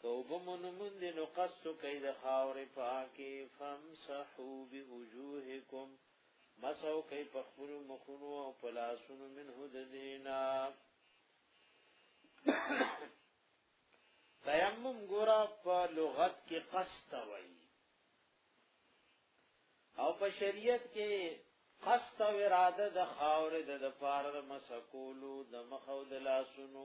کوب منمون دی نو قصو کئی د خاور پاکی فمسحو بی وجوهکم مسو کئی پخبر مخونو او پلاسونو منه ددینا تیمم گورا پا لغت کی قصد وئی او په شریعت کې قصد و اراده د خاور د د پار د مسکولو د مخو د لاسونو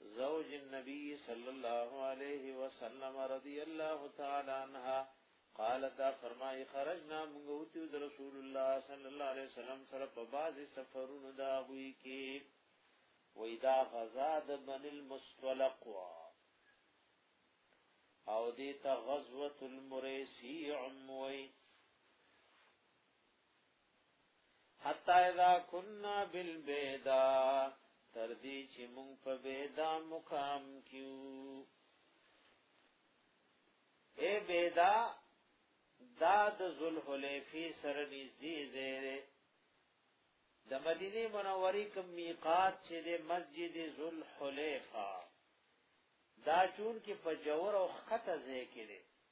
زوج النبي صلى الله عليه وسلم رضي الله تعالى عنها قالت دا فرمای خرجنا موږ وتیو د رسول الله صلی الله علیه وسلم سره په بازي سفرونو دا غوي کې وې دا غزا د بن المستلق وا او دې ته غزوه المریسی عموي حتا اذا كنا بالبيدا تر دې چې مونږ په بيدا مقام کیو اے بيدا دا د ذوالحلیفی سره نږدې زیره د مدینه منورې کوم میقات چې د مسجد ذوالحلیفه دا چون کې په جوور او خطه ځای کې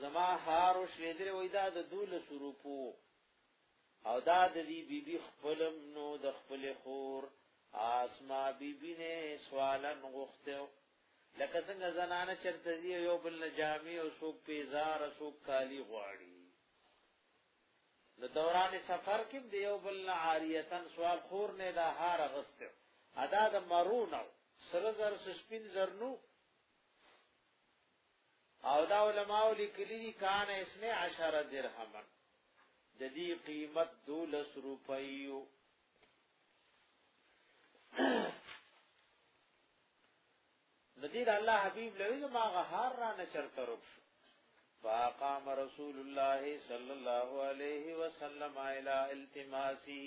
زما هار او شیدر وای دا د دولس روپو او دا د دې بیبي خپلم نو د خپل خور اسما بیبي نه سوالن غوښته لکه څنګه زنانه چرته یو بل نه جامې او سوق پیزار سوق کالی غواړي نو دوران سفر کې د یو بل نه عاریتن سوال خور نه دا هار غسته ادا د مرونه سره زر سپین زرنو او دا علماء لیکلی دي کان اسنه 10 درهم د دې قیمت 12 روپیو د دې الله حبیب لوي ما غهار را نه چرته رب شو فاقام رسول الله صلی الله علیه وسلم الى التماسی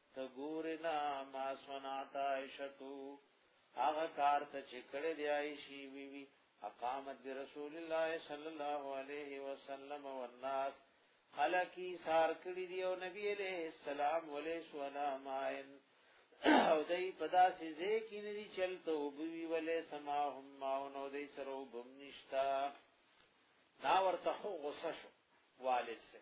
ته ګورې نه ما صنعت عائشتو هغه کار ته چې کړې دی عائشی وی وی اقامت دی رسول الله صلی الله علیه وسلم والناس خلقی سار کړی دی او نبی علیہ السلام ولی سلام آئن او دای پدا سی زی کی ندی چلتا او بوی ولی سما هم ماون او دای سر او بم نشتا ناور تخو غصه شو والد سے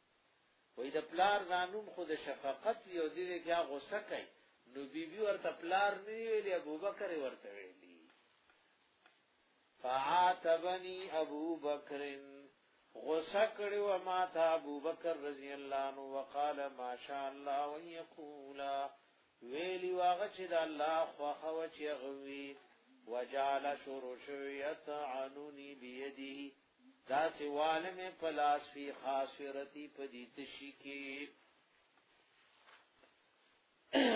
وای د پلار نانوم خو د شفقت یو دی چې غوسه کوي نو بیبي بی ورته پلار نه ویلی ابوبکر ورته ویلی فعاتبني ابوبکر غوسه کړي و ما ته ابوبکر رضی الله عنه وقال ما شاء الله وان يقول ویلی واغه چې د الله خوخه و چې غوي وجعل شرشيت عنني بيدي دا سوال میں پلاس فی خاصرتی پدی تشی کی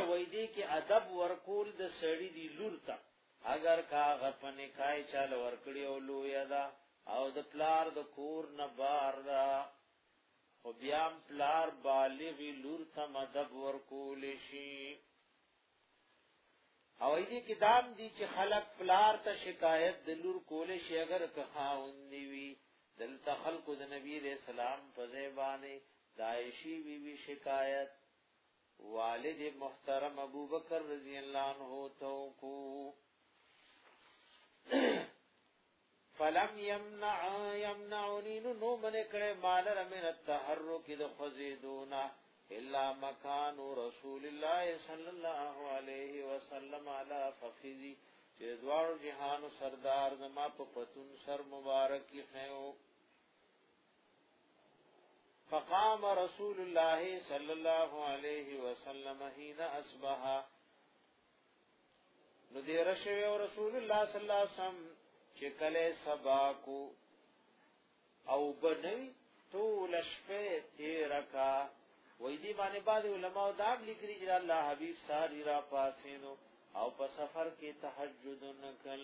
وای دی کې ادب ورکول د سړی دی لور ته اگر کا غپنې کای چال ورکړی او لو یدا او د پلار د کور نه بار دا خو بیا پلار بالغ لور ته مدب ورکول شي او ایدی کې دام دي چې خلق پلار ته شکایت د لور کولې شي اگر که خاوند نیوي دلته خلق د نبی له سلام په زیبانه دایشی وی وی شکایت والد محترم ابو بکر رضی اللہ عنہ تو کو فلم يمنع يمنعني نو من کړه مال رمن التحرك د خزيدونا الا مكان رسول الله صلى الله عليه وسلم على فخذي چې دوار جهان سردار زما په پتون سر مبارک کی خیو فقام رسول الله صلى الله عليه وسلم حين اصبح نو دې رشوه او رسول الله صلی الله علیه وسلم چې کله سبا کو او بنوي ټول شپه تیر کا وې دې باندې بعد علماء دا لیکلي چې الله حبيب ساری را پاسینو او په سفر کې تهجد نکل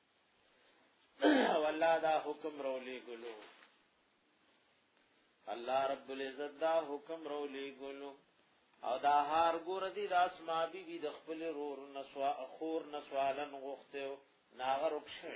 او الله دا حکم رولې ګلو الله رب العزت دا حکم رولې ګلو او دا هار ګور دي د اسما بي بي د خپل رور نسوا خور نسوالن غوخته ناغه رخصه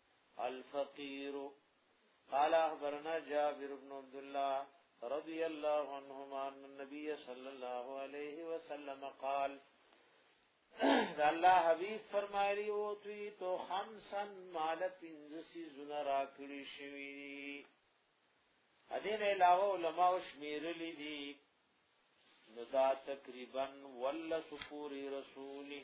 الفقير قال اخبرنا جابر بن عبد الله رضي الله عنهما عن النبي صلى الله عليه وسلم قال دا الله حبيب فرمایلی او توی تو خمسن مال پنځسی زنا را کړی شوی ادین علاوه علماء شمیرلی دی نو دا تقریبا ول سپوری رسولی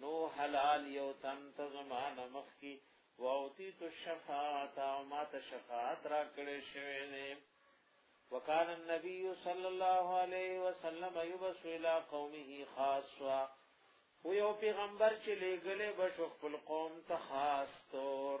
نو حلال یو تن ته زمانه مخ کی واوتی تو شفاعت او ما ته شفاعت را کړې شوې نه وکال النبي صلی الله علیه وسلم یبس الى قومه خاصا و یو پیغمبر چې لګلې بشو خپل قوم ته خاص تور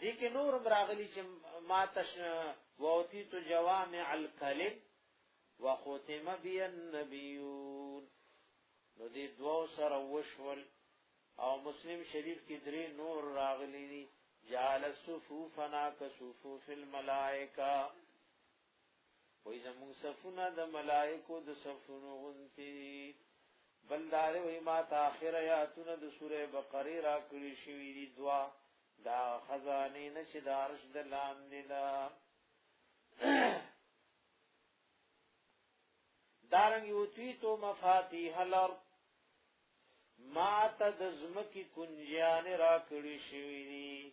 دې کې نور راغلي چې ما تش ووتی تو جوامع الکلم وختم بی النبیون نو دې دوه سره وشول او مسلم شریف کې درې نور راغلي دي جعل صفوفنا كصفوف الملائکه وای زمون صفونه د ملائکو د صفونو غونتی بل دار وای ما تا اخر آیاتونه د سوره بقره را کړی شوی دی دوا دا خزانه نشه د عرش د لاندې دا دارنګ یو توی تو مفاتیح الارض ما ته د زمکی کنجیان را کړی شوی دی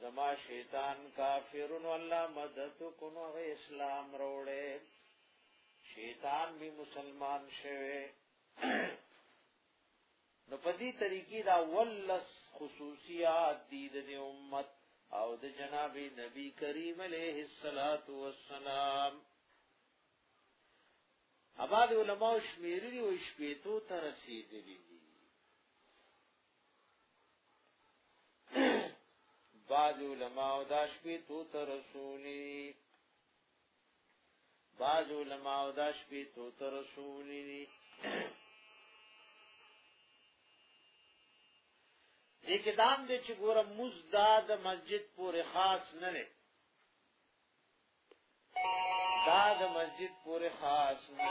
زما شیطان کافرون الله مدد کو نو اسلام روړې شیطان به مسلمان شوه نو په دې طریقې دا ولس خصوصیات دي د امت او د جناب نبی کریم علیه الصلاۃ والسلام اباد علماء شمیرلی او شپېتو ته رسیدلی دي بعض علماء دا شپې تو ته رسولي بعض علماء دا شپې تو ته رسولي دې کې دام دې چې ګوره مزدا د مسجد پورې خاص نه نه دا د مسجد پورې خاص نه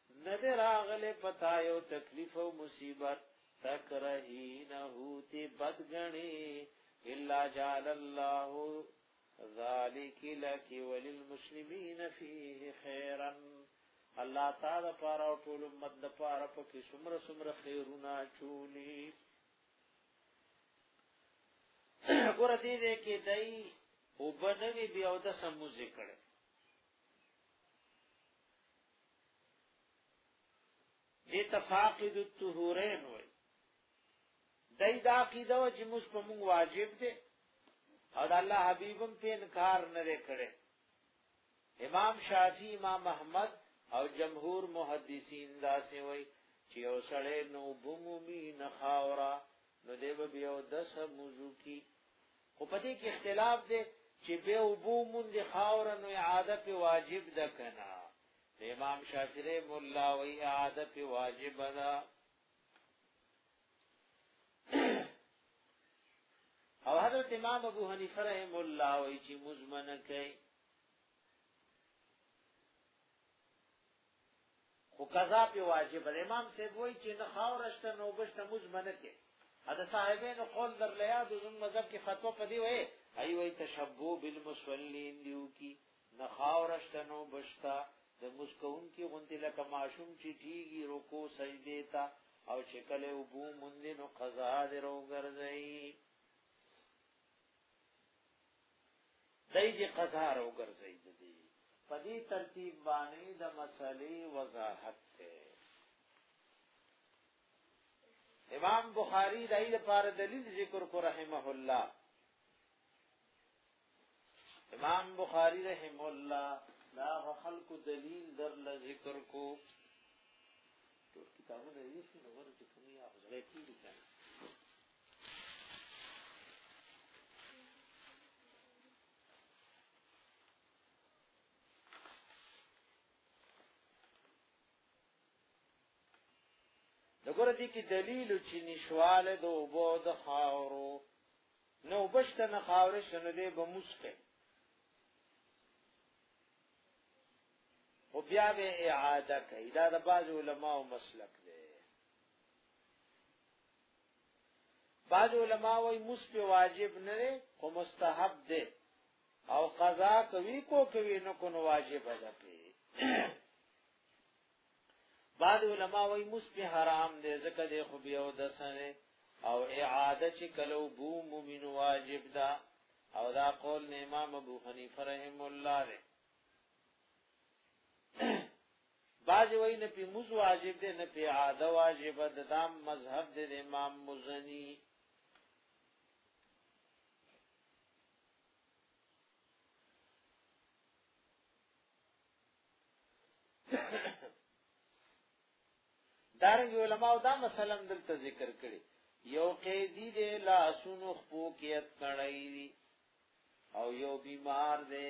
ندی راغلی پتا یو تکلیف او مصیبت تکرهینه تی بدګنی الا جعل الله ذالک لک وللمسلمین فیه خیرا الله تعالی پر او ټول امت د پاره په کې سمره سمره خیرونه چولی ګور دې دې کې دای او بنوي بیا د سمو ذکر دې تفاقد الطهورین وای دای دا عقیده و چې موږ په موږ واجب دي او د الله حبیبم په انکار نه کړي امام شافعی امام احمد او جمهور محدثین دا سي وای چې یو سړی نو بومومي نه خاورا نو دیو بیا د سموزو کی خو په دې کې اختلاف دی چې به وبو مونږ خاور نو اعاده په واجب ده کنه د امام شافعي مولا وی اعاده په واجب ده او حضرت امام ابو حنیفه رحم الله وی چې مزمنه کوي خو قضا په واجب دی امام صاحب وایي چې نه خاور شته نو بشته موږ منه کې دا صاحبینو قول در لیا د زموږ مذهب کې فتوا پدی وای ای وای تشبو بالمصلین دیو کی نه خاور شته نو بشتا د مسکون کی غونتی لکه معشوم چې کیږي رکو سجده تا او چې کله وبو مونږ نو قضا درو ګرځي دای دې قزار او ګرځي دي په دې ترتیب باندې د مسلې وضاحت ده امام بخاری دای لپاره دلیل ذکر کو رحمه الله امام بخاری رحم الله دا خلق دلیل در ل ذکر کو ټول کتابونه یې شنو ورته کومي افضل کیږي نګور دي کې دلیل چې نشواله د وبو د خاورو نو بشته نه خاورې شنه دې به مسکه او بیا به اعاده کوي دا د باز علماو مسلک دی بعض علما وای مس په واجب نه دی خو مستحب دی او قضا کوي کو کوي نو کو واجب ده په بعض علما وای مس په حرام دی ځکه دی خو بیا د سنه او اعاده چې کلو بو مومن واجب ده او دا قول امام ابو حنیفه رحم الله دی باز وای نه پی موز واجب دی نه پی عاده واجب د دام مذهب دی د امام مزنی دارنګ علماء دا مثلا دلته ذکر کړي یو قیدی دی لاسونو خپو کیت کړی او یو بیمار دی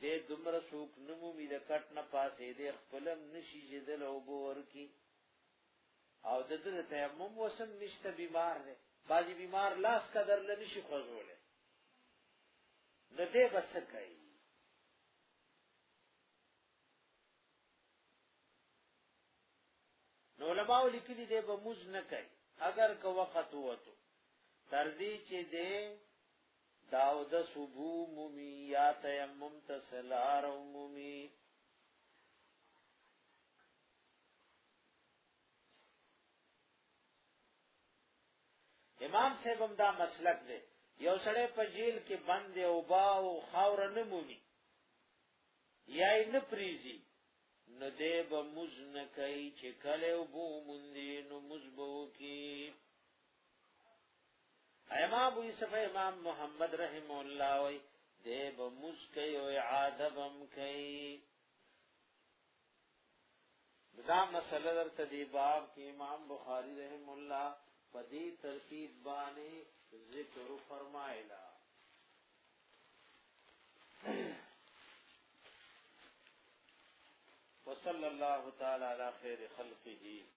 دې دمر سوک نمو می د کټ نه پاسې دې خپلم نشي جدل او بور کی او د دې تیمم وسم نشته بیمار دی باجی بیمار لاس قدر لنشي خوځولې نه دې بس کوي نو علماء لیکلي دې به موز نه کوي اگر که وخت وته تر دې چې دې داودس وبو مومی یا تیمم تسلار مومی امام صاحب هم دا مسلک دی یو سړی په جیل کې بند دی او با او خاور نه مومي یا یې نه پریزي نو دی به موز نه کوي چې کله وبو مونږ نو موز به وکړي امام ابو یوسف امام محمد رحم الله وی دې به مسکې او اعاده بم کوي دا مسله درته دی باب کې امام بخاری رحم الله په دې ترتیب باندې ذکر فرمایلا وصلى الله تعالى على خير خلقه